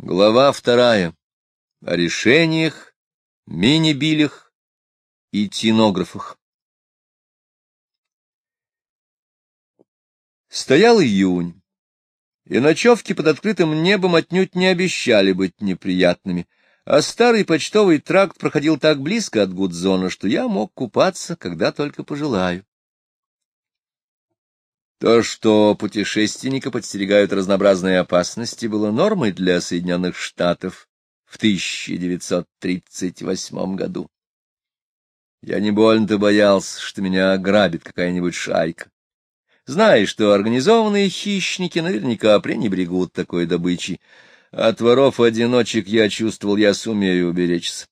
Глава вторая. О решениях, мини-билях и тинографах. Стоял июнь, и ночевки под открытым небом отнюдь не обещали быть неприятными, а старый почтовый тракт проходил так близко от Гудзона, что я мог купаться, когда только пожелаю. То, что путешественника подстерегают разнообразные опасности, было нормой для Соединенных Штатов в 1938 году. Я не больно-то боялся, что меня ограбит какая-нибудь шайка. Зная, что организованные хищники наверняка пренебрегут такой добычей, от воров-одиночек я чувствовал, я сумею уберечься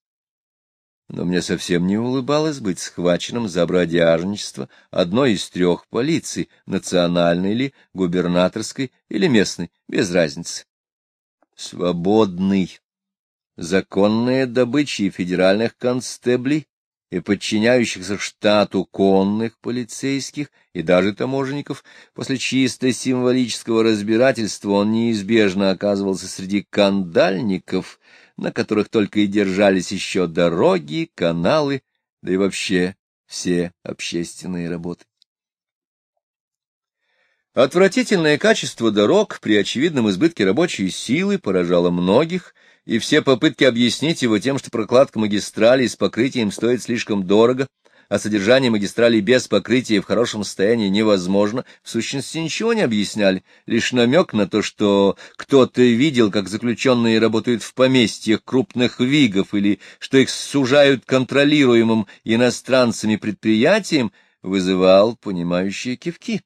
но мне совсем не улыбалось быть схваченным за бродяжничество одной из трех полиций, национальной ли, губернаторской или местной, без разницы. Свободный. Законная добыча федеральных констеблей и подчиняющихся штату конных полицейских и даже таможенников, после чисто символического разбирательства он неизбежно оказывался среди кандальников — на которых только и держались еще дороги, каналы, да и вообще все общественные работы. Отвратительное качество дорог при очевидном избытке рабочей силы поражало многих, и все попытки объяснить его тем, что прокладка магистралей с покрытием стоит слишком дорого, а содержание магистрали без покрытия в хорошем состоянии невозможно, в сущности ничего не объясняли, лишь намек на то, что кто-то видел, как заключенные работают в поместьях крупных вигов или что их сужают контролируемым иностранцами предприятием, вызывал понимающие кивки.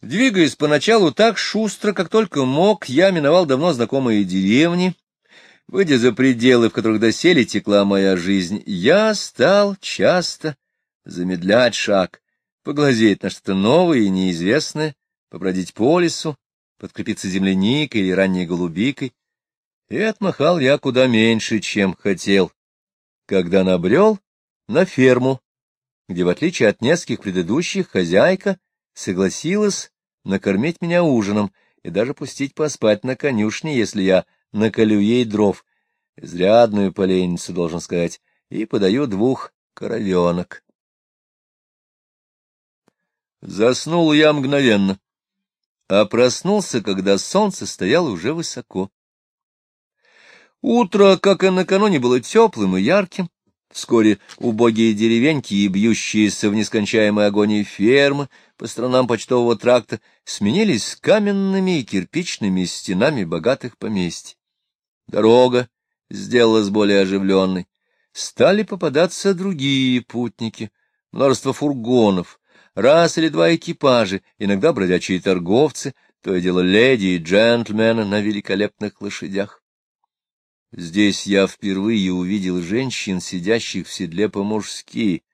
Двигаясь поначалу так шустро, как только мог, я миновал давно знакомые деревни, Выйдя за пределы, в которых доселе текла моя жизнь, я стал часто замедлять шаг, поглазеть на что-то новое и неизвестное, побродить по лесу, подкрепиться земляникой или ранней голубикой. И отмахал я куда меньше, чем хотел, когда набрел на ферму, где, в отличие от нескольких предыдущих, хозяйка согласилась накормить меня ужином и даже пустить поспать на конюшне, если я наколю ей дров, изрядную поленницу, должен сказать, и подаю двух коровенок. Заснул я мгновенно, а проснулся, когда солнце стояло уже высоко. Утро, как и накануне, было теплым и ярким. Вскоре убогие деревеньки и бьющиеся в нескончаемой агонии фермы по сторонам почтового тракта сменились каменными и кирпичными стенами богатых поместьй. Дорога сделалась более оживленной. Стали попадаться другие путники, множество фургонов, раз или два экипажи, иногда бродячие торговцы, то и дело леди и джентльмены на великолепных лошадях. Здесь я впервые увидел женщин, сидящих в седле по-мужски,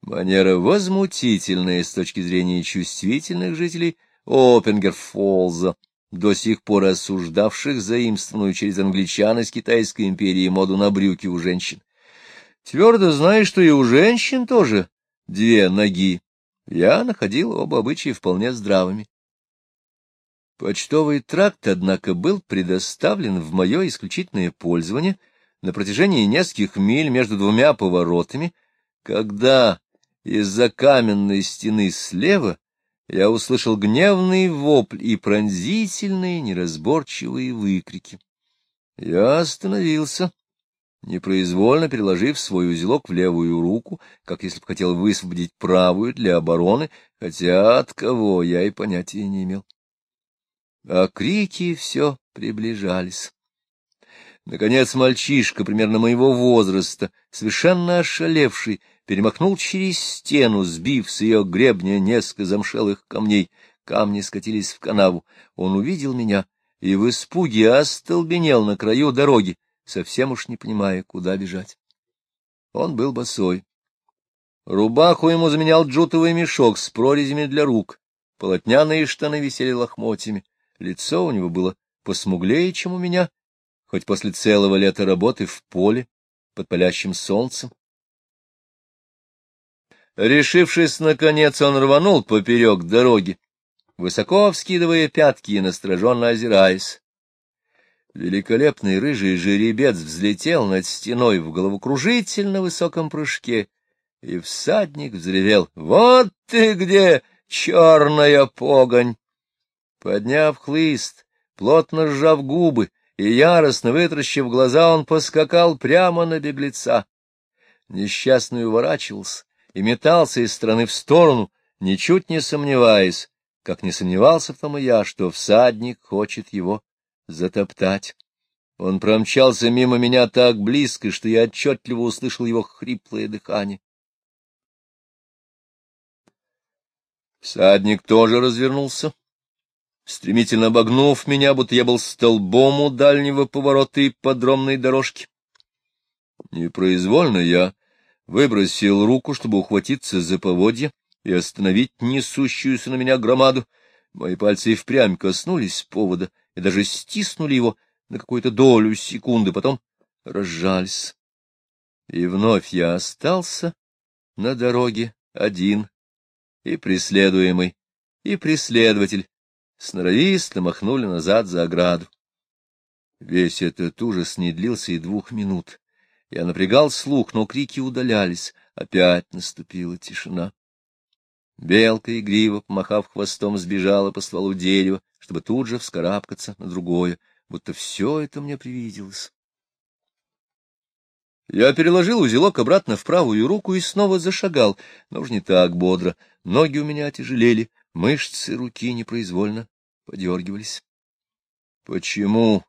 манера возмутительная с точки зрения чувствительных жителей Опенгерфолза, до сих пор осуждавших заимствованную через англичан из Китайской империи моду на брюки у женщин. Твердо знаешь, что и у женщин тоже две ноги. Я находил оба обычаи вполне здравыми. Почтовый тракт, однако, был предоставлен в мое исключительное пользование на протяжении нескольких миль между двумя поворотами, когда из-за каменной стены слева я услышал гневный вопль и пронзительные неразборчивые выкрики. Я остановился, непроизвольно переложив свой узелок в левую руку, как если бы хотел высвободить правую для обороны, хотя от кого я и понятия не имел. А крики все приближались. Наконец мальчишка, примерно моего возраста, совершенно ошалевший, перемахнул через стену, сбив с ее гребня несколько замшелых камней. Камни скатились в канаву. Он увидел меня и в испуге остолбенел на краю дороги, совсем уж не понимая, куда бежать. Он был босой. Рубаху ему заменял джутовый мешок с прорезями для рук. Полотняные штаны висели лохмотьями. Лицо у него было посмуглее, чем у меня, хоть после целого лета работы в поле, под палящим солнцем, Решившись, наконец, он рванул поперек дороги, высоко вскидывая пятки и настороженно озираясь. Великолепный рыжий жеребец взлетел над стеной в головокружительно высоком прыжке, и всадник взревел «Вот ты где, черная погонь!» Подняв хлыст, плотно сжав губы и яростно вытращив глаза, он поскакал прямо на беглеца. Несчастный уворачивался и метался из стороны в сторону, ничуть не сомневаясь, как не сомневался в том и я, что всадник хочет его затоптать. Он промчался мимо меня так близко, что я отчетливо услышал его хриплое дыхание. Всадник тоже развернулся, стремительно обогнув меня, будто я был столбом у дальнего поворота и подромной дорожки. Непроизвольно я выбросил руку, чтобы ухватиться за поводья и остановить несущуюся на меня громаду. Мои пальцы и впрямь коснулись повода и даже стиснули его на какую-то долю секунды, потом разжались. И вновь я остался на дороге один, и преследуемый, и преследователь сноровисто махнули назад за ограду. Весь этот ужас не длился и двух минут. Я напрягал слух, но крики удалялись. Опять наступила тишина. Белка игриво, помахав хвостом, сбежала по стволу дерева, чтобы тут же вскарабкаться на другое, будто все это мне привиделось. Я переложил узелок обратно в правую руку и снова зашагал, но уж не так бодро. Ноги у меня тяжелели, мышцы руки непроизвольно подергивались. Почему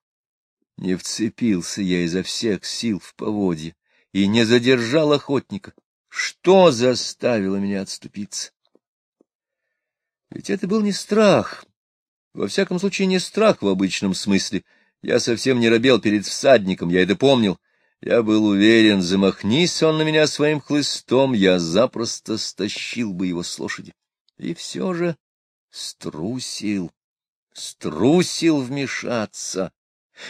не вцепился я изо всех сил в поводье и не задержал охотника? Что заставило меня отступиться? Ведь это был не страх, во всяком случае не страх в обычном смысле. Я совсем не робел перед всадником, я это помнил. Я был уверен, замахнись он на меня своим хлыстом, я запросто стащил бы его с лошади. И все же струсил, струсил вмешаться,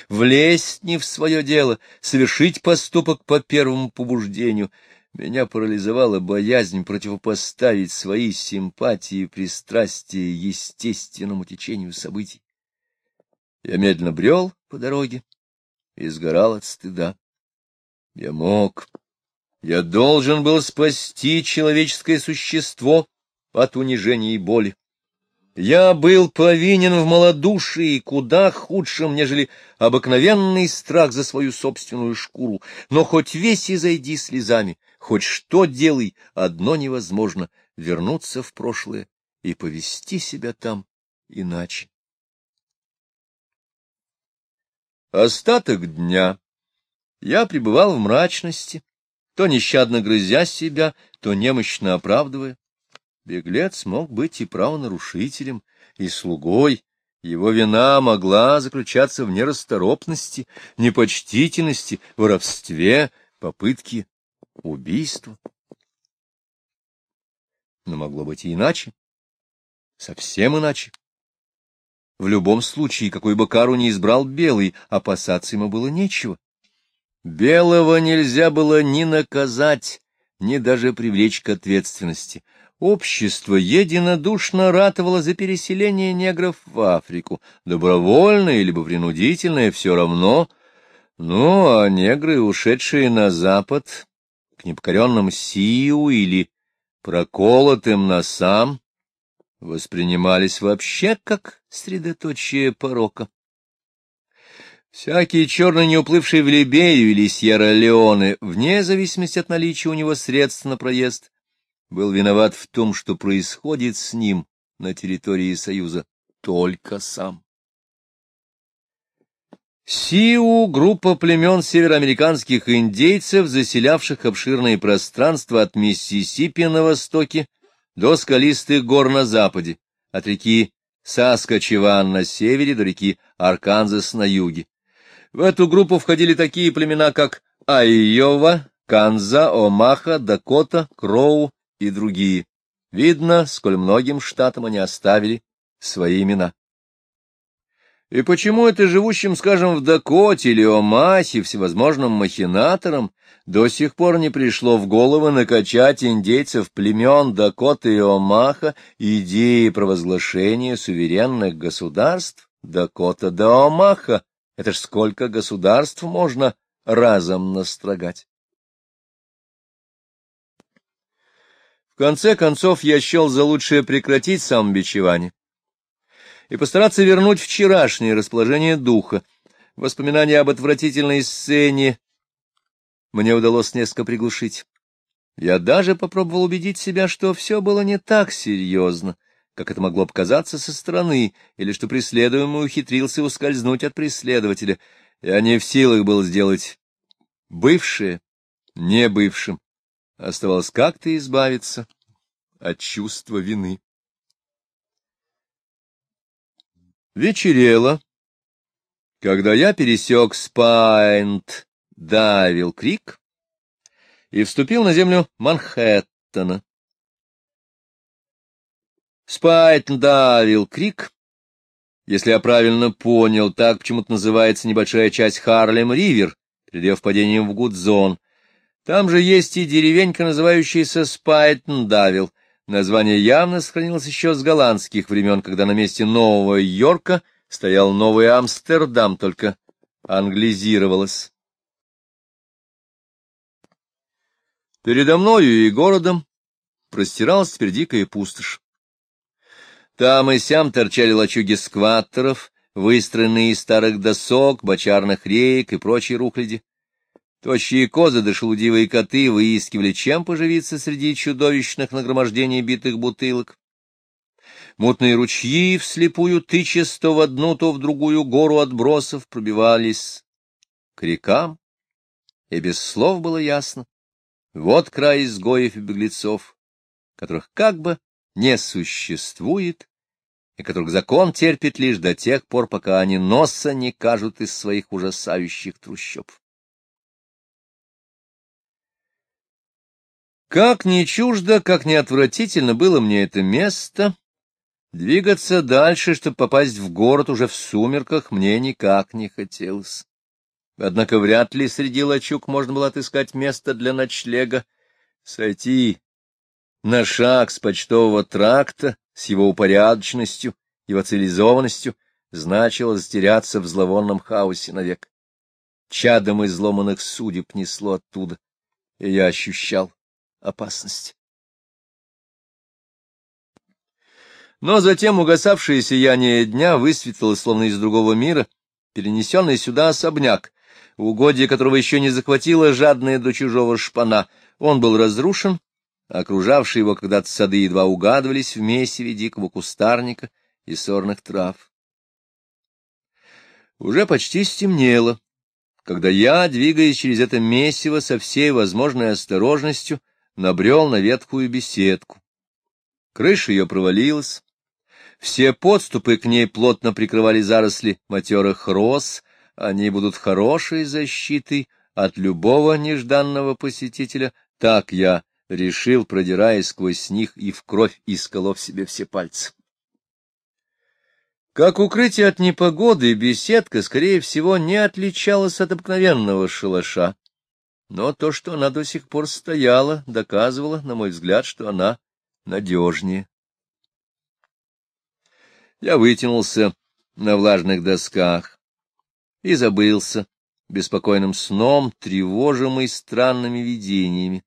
влезть не в свое дело, совершить поступок по первому побуждению. Меня парализовала боязнь противопоставить свои симпатии и пристрастия естественному течению событий. Я медленно брел по дороге и сгорал от стыда. Я мог, я должен был спасти человеческое существо от унижения и боли. Я был повинен в малодушии куда худшем, нежели обыкновенный страх за свою собственную шкуру. Но хоть весь и зайди слезами, хоть что делай, одно невозможно — вернуться в прошлое и повести себя там иначе. Остаток дня я пребывал в мрачности, то нещадно грызя себя, то немощно оправдывая. Беглец мог быть и правонарушителем, и слугой. Его вина могла заключаться в нерасторопности, непочтительности, воровстве, попытке убийства. Но могло быть и иначе, совсем иначе. В любом случае, какой бы кару ни избрал Белый, опасаться ему было нечего. Белого нельзя было ни наказать, ни даже привлечь к ответственности — общество единодушно ратовало за переселение негров в Африку, добровольное либо принудительное, все равно. Ну, а негры, ушедшие на запад, к непокоренным Сиу или проколотым носам, воспринимались вообще как средоточие порока. Всякий черный, не уплывший в Либерию или Сьерра-Леоне, вне зависимости от наличия у него средств на проезд, был виноват в том, что происходит с ним на территории Союза только сам. Сиу — группа племен североамериканских индейцев, заселявших обширные пространства от Миссисипи на востоке до скалистых гор на западе, от реки Саскачеван на севере до реки Арканзас на юге. В эту группу входили такие племена, как Айова, Канза, Омаха, Дакота, Кроу, и другие. Видно, сколь многим штатам они оставили свои имена. И почему это живущим, скажем, в Дакоте или Омахе, всевозможным махинаторам, до сих пор не пришло в голову накачать индейцев племен Дакоты и Омаха идеи провозглашения суверенных государств Дакота да Омаха Это ж сколько государств можно разом настрогать. Конце концов, я счел за лучшее прекратить самобичевание и постараться вернуть вчерашнее расположение духа. Воспоминания об отвратительной сцене мне удалось несколько приглушить. Я даже попробовал убедить себя, что все было не так серьезно, как это могло показаться со стороны, или что преследуемый ухитрился ускользнуть от преследователя. Я не в силах был сделать бывшее не бывшим. Оставалось как-то избавиться от чувства вины. Вечерело. Когда я пересек Спайтн-Давил-Крик и вступил на землю Манхэттена. Спайтн-Давил-Крик, если я правильно понял, так почему-то называется небольшая часть Харлем-Ривер, перед ее впадением в Гудзон. Там же есть и деревенька, называющаяся Спайтн-Давил. Название явно сохранилось еще с голландских времен, когда на месте Нового Йорка стоял Новый Амстердам, только англизировалось. Передо мною и городом простиралась теперь дикая пустошь. Там и сям торчали лачуги скваттеров, выстроенные из старых досок, бочарных рейк и прочей рухляди. Тощие козы да шелудивые коты выискивали, чем поживиться среди чудовищных нагромождений битых бутылок. Мутные ручьи, вслепую тычась то в одну, то в другую гору отбросов, пробивались к рекам, и без слов было ясно. Вот край изгоев и беглецов, которых как бы не существует, и которых закон терпит лишь до тех пор, пока они носа не кажут из своих ужасающих трущоб. Как ни чуждо, как ни отвратительно было мне это место, двигаться дальше, чтобы попасть в город уже в сумерках, мне никак не хотелось. Однако вряд ли среди лачуг можно было отыскать место для ночлега, сойти на шаг с почтового тракта, с его упорядоченностью, его цивилизованностью, значило затеряться в зловонном хаосе навек. Чадом изломанных судеб несло оттуда, и я ощущал, опасность. Но затем угасавшее сияние дня высветлило, словно из другого мира, перенесенный сюда особняк, угодье которого еще не захватило жадное до чужого шпана. Он был разрушен, окружавшие его когда-то сады едва угадывались в месиве дикого кустарника и сорных трав. Уже почти стемнело, когда я, двигаясь через это месиво со всей возможной осторожностью, набрел на ветхую беседку. Крыша ее провалилась. Все подступы к ней плотно прикрывали заросли матерых роз, они будут хорошей защитой от любого нежданного посетителя, так я решил, продираясь сквозь них и в кровь исколов себе все пальцы. Как укрытие от непогоды, беседка, скорее всего, не отличалась от обыкновенного шалаша. Но то, что она до сих пор стояла, доказывало, на мой взгляд, что она надежнее. Я вытянулся на влажных досках и забылся беспокойным сном, тревожимый странными видениями.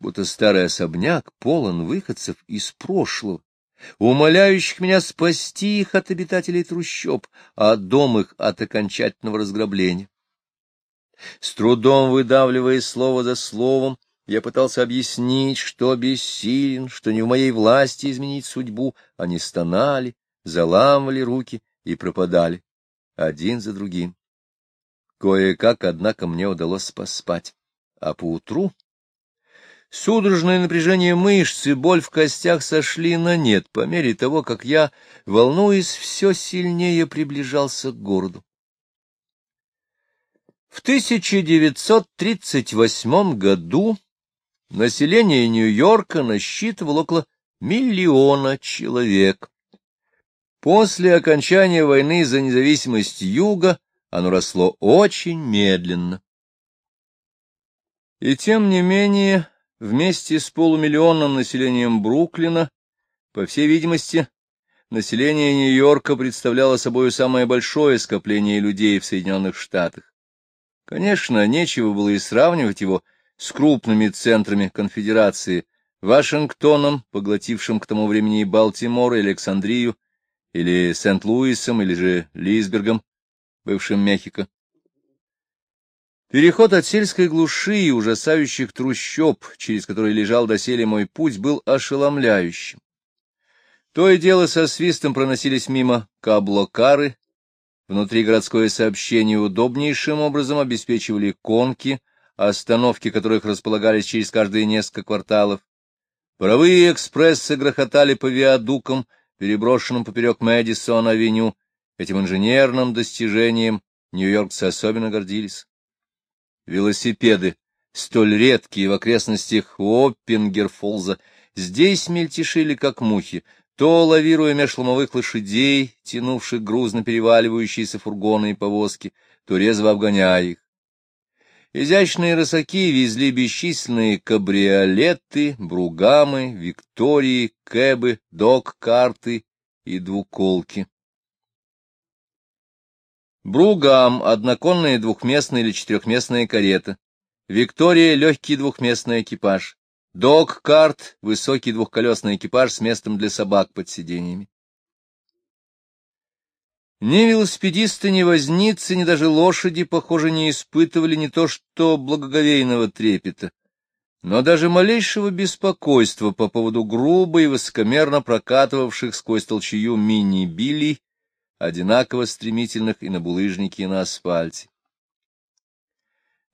Будто старый особняк полон выходцев из прошлого, умоляющих меня спасти их от обитателей трущоб, а дом их от окончательного разграбления. С трудом выдавливая слово за словом, я пытался объяснить, что бессилен, что не в моей власти изменить судьбу. Они стонали, заламывали руки и пропадали, один за другим. Кое-как, однако, мне удалось поспать. А поутру судорожное напряжение мышц и боль в костях сошли на нет по мере того, как я, волнуясь, все сильнее приближался к городу. В 1938 году население Нью-Йорка насчитывало около миллиона человек. После окончания войны за независимость Юга оно росло очень медленно. И тем не менее, вместе с полумиллионным населением Бруклина, по всей видимости, население Нью-Йорка представляло собой самое большое скопление людей в Соединенных Штатах. Конечно, нечего было и сравнивать его с крупными центрами конфедерации, Вашингтоном, поглотившим к тому времени и Балтимор, и Александрию, или Сент-Луисом, или же Лисбергом, бывшим Мехико. Переход от сельской глуши и ужасающих трущоб, через которые лежал доселе мой путь, был ошеломляющим. То и дело со свистом проносились мимо каблокары, внутригородское сообщение удобнейшим образом обеспечивали конки, остановки которых располагались через каждые несколько кварталов. Паровые экспрессы грохотали по виадукам, переброшенным поперек Мэдисон-авеню. Этим инженерным достижением нью-йоркцы особенно гордились велосипеды, столь редкие в окрестностях Оппингерфолза, здесь мельтешили, как мухи, то лавируя меж ломовых лошадей, тянувших грузно переваливающиеся фургоны и повозки, то резво обгоняя их. Изящные рысаки везли бесчисленные кабриолеты, бругамы, виктории, кэбы, док-карты и двуколки. Бругам — одноконная двухместная или четырехместная карета. Виктория — легкий двухместный экипаж. Док-карт — высокий двухколесный экипаж с местом для собак под сиденьями. Ни велосипедисты, ни возницы, ни даже лошади, похоже, не испытывали не то что благоговейного трепета, но даже малейшего беспокойства по поводу грубо и высокомерно прокатывавших сквозь толчую мини-билей, одинаково стремительных и на булыжнике, и на асфальте.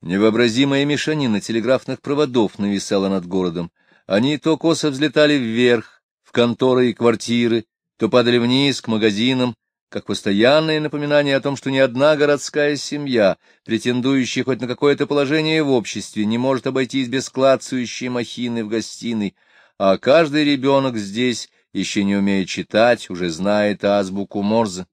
Невообразимая мешанина телеграфных проводов нависала над городом. Они то косо взлетали вверх, в конторы и квартиры, то падали вниз, к магазинам, как постоянное напоминание о том, что ни одна городская семья, претендующая хоть на какое-то положение в обществе, не может обойтись без клацающей махины в гостиной, а каждый ребенок здесь, еще не умея читать, уже знает азбуку Морзе.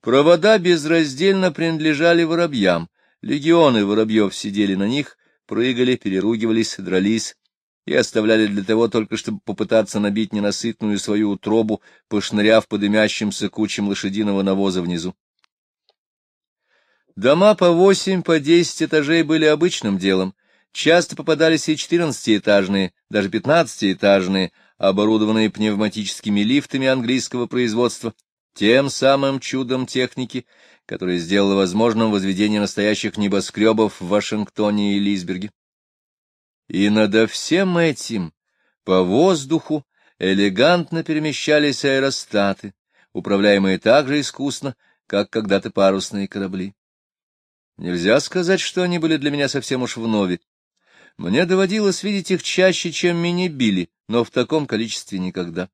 Провода безраздельно принадлежали воробьям. Легионы воробьев сидели на них, прыгали, переругивались, дрались и оставляли для того только, чтобы попытаться набить ненасытную свою утробу, пошныряв по дымящимся лошадиного навоза внизу. Дома по восемь, по десять этажей были обычным делом. Часто попадались и четырнадцатиэтажные, даже пятнадцатиэтажные, оборудованные пневматическими лифтами английского производства, тем самым чудом техники, которое сделало возможным возведение настоящих небоскребов в Вашингтоне и Лисберге. И над всем этим по воздуху элегантно перемещались аэростаты, управляемые так же искусно, как когда-то парусные корабли. Нельзя сказать, что они были для меня совсем уж вновь. Мне доводилось видеть их чаще, чем мини-били, но в таком количестве никогда.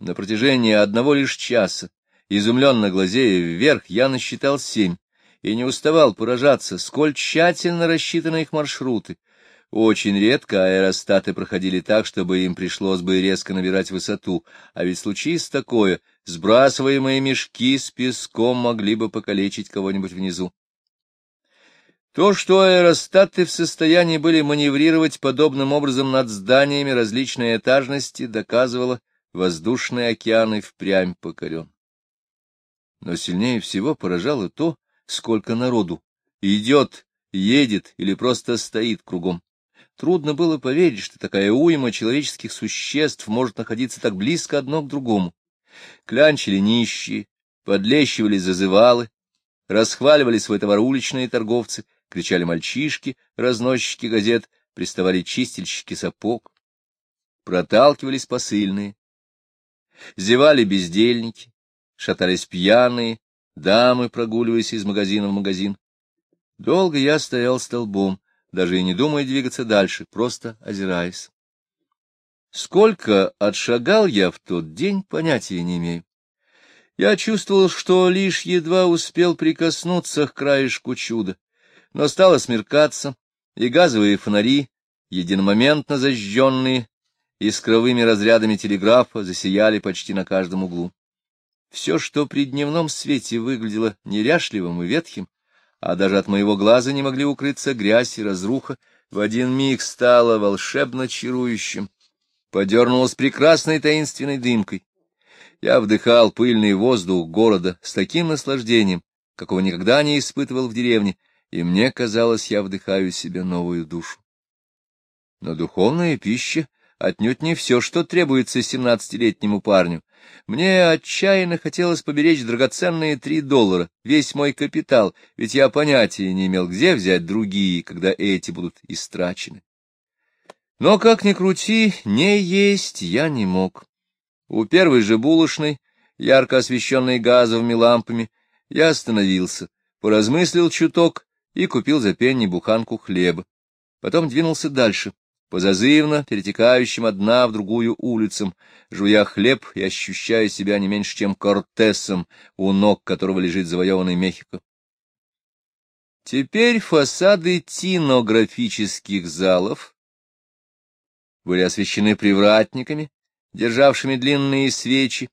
На протяжении одного лишь часа, изумленно глазея вверх, я насчитал семь и не уставал поражаться, сколь тщательно рассчитаны их маршруты. Очень редко аэростаты проходили так, чтобы им пришлось бы резко набирать высоту, а ведь случись такое, сбрасываемые мешки с песком могли бы покалечить кого-нибудь внизу. То, что аэростаты в состоянии были маневрировать подобным образом над зданиями различной этажности, доказывало, воздушный океан и впрямь покорен. Но сильнее всего поражало то, сколько народу идет, едет или просто стоит кругом. Трудно было поверить, что такая уйма человеческих существ может находиться так близко одно к другому. Клянчили нищие, подлещивали зазывалы, расхваливали свой товар уличные торговцы, кричали мальчишки, разносчики газет, приставали чистильщики сапог. Проталкивались посыльные, Зевали бездельники, шатались пьяные, дамы, прогуливаясь из магазина в магазин. Долго я стоял столбом, даже и не думая двигаться дальше, просто озираясь. Сколько отшагал я в тот день, понятия не имею. Я чувствовал, что лишь едва успел прикоснуться к краешку чуда, но стало смеркаться, и газовые фонари, единомоментно зажженные, искровыми разрядами телеграфа засияли почти на каждом углу. Все, что при дневном свете выглядело неряшливым и ветхим, а даже от моего глаза не могли укрыться грязь и разруха, в один миг стало волшебно чарующим подернулась прекрасной таинственной дымкой. Я вдыхал пыльный воздух города с таким наслаждением, какого никогда не испытывал в деревне, и мне казалось, я вдыхаю себе новую душу. Но духовная пища отнюдь не все, что требуется семнадцатилетнему парню. Мне отчаянно хотелось поберечь драгоценные три доллара, весь мой капитал, ведь я понятия не имел, где взять другие, когда эти будут истрачены. Но, как ни крути, не есть я не мог. У первой же булочной, ярко освещенной газовыми лампами, я остановился, поразмыслил чуток и купил за пенни буханку хлеба. Потом двинулся дальше, по зазывно перетекающим одна в другую улицам, жуя хлеб и ощущая себя не меньше, чем Кортесом, у ног которого лежит завоеванный Мехико. Теперь фасады тинографических залов были освещены привратниками, державшими длинные свечи,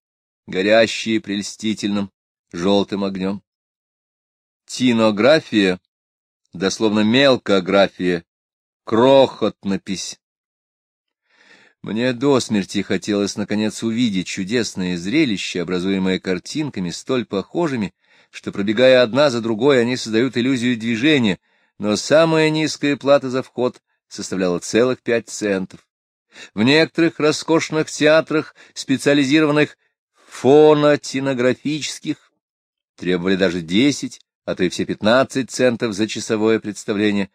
горящие прельстительным желтым огнем. Тинография, дословно мелкография, крохотнопись. Мне до смерти хотелось, наконец, увидеть чудесное зрелище, образуемое картинками, столь похожими, что, пробегая одна за другой, они создают иллюзию движения, но самая низкая плата за вход составляла целых пять центов. В некоторых роскошных театрах, специализированных фонотинографических, требовали даже десять, а то и все пятнадцать центов за часовое представление.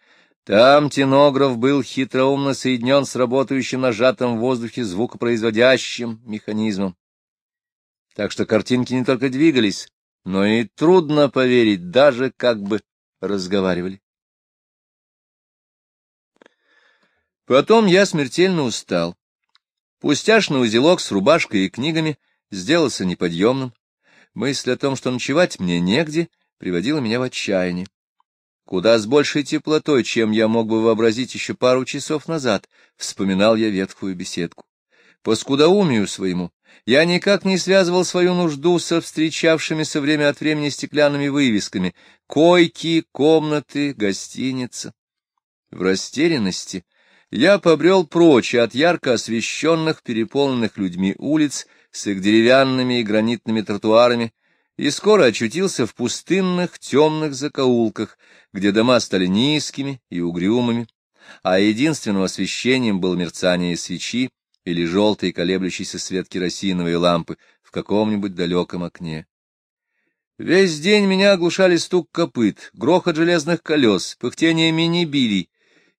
Там тенограф был хитроумно соединен с работающим нажатым в воздухе звукопроизводящим механизмом. Так что картинки не только двигались, но и трудно поверить, даже как бы разговаривали. Потом я смертельно устал. Пустяшный узелок с рубашкой и книгами сделался неподъемным. Мысль о том, что ночевать мне негде, приводила меня в отчаяние. Куда с большей теплотой, чем я мог бы вообразить еще пару часов назад, вспоминал я ветхую беседку. По скудоумию своему я никак не связывал свою нужду со встречавшимися время от времени стеклянными вывесками «койки», «комнаты», «гостиница». В растерянности я побрел прочь от ярко освещенных, переполненных людьми улиц с их деревянными и гранитными тротуарами, и скоро очутился в пустынных темных закоулках, где дома стали низкими и угрюмыми, а единственным освещением было мерцание свечи или желтый колеблющийся свет керосиновой лампы в каком-нибудь далеком окне. Весь день меня оглушали стук копыт, грохот железных колес, пыхтение мини-билей,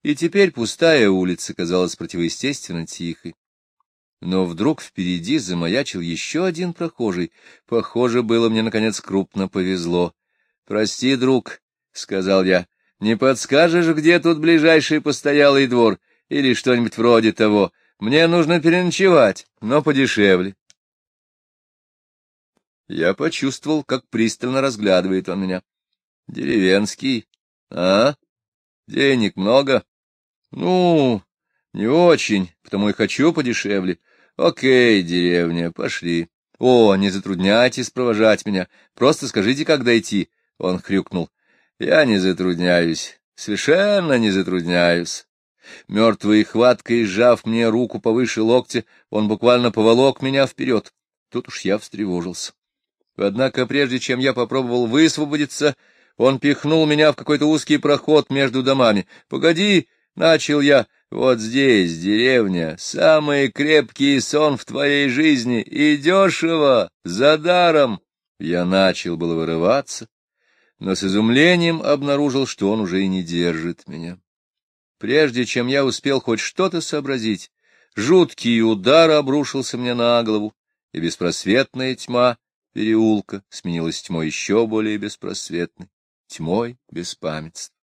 и теперь пустая улица казалась противоестественно тихой. Но вдруг впереди замаячил еще один прохожий. Похоже, было мне, наконец, крупно повезло. — Прости, друг, — сказал я, — не подскажешь, где тут ближайший постоялый двор или что-нибудь вроде того? Мне нужно переночевать, но подешевле. Я почувствовал, как пристально разглядывает он меня. — Деревенский. А? Денег много? — Ну, не очень, потому и хочу подешевле. Окей, деревня, пошли. О, не затрудняйтесь провожать меня, просто скажите, как дойти. Он хрюкнул. Я не затрудняюсь, совершенно не затрудняюсь. Мертвой хваткой, сжав мне руку повыше локтя, он буквально поволок меня вперед. Тут уж я встревожился. Однако, прежде чем я попробовал высвободиться, он пихнул меня в какой-то узкий проход между домами. — Погоди, — начал я, — вот здесь, деревня, самый крепкий сон в твоей жизни, и дешево, за даром. Я начал было вырываться, но с изумлением обнаружил, что он уже и не держит меня. Прежде чем я успел хоть что-то сообразить, жуткий удар обрушился мне на голову, и беспросветная тьма переулка сменилась тьмой еще более беспросветной, тьмой беспамятства.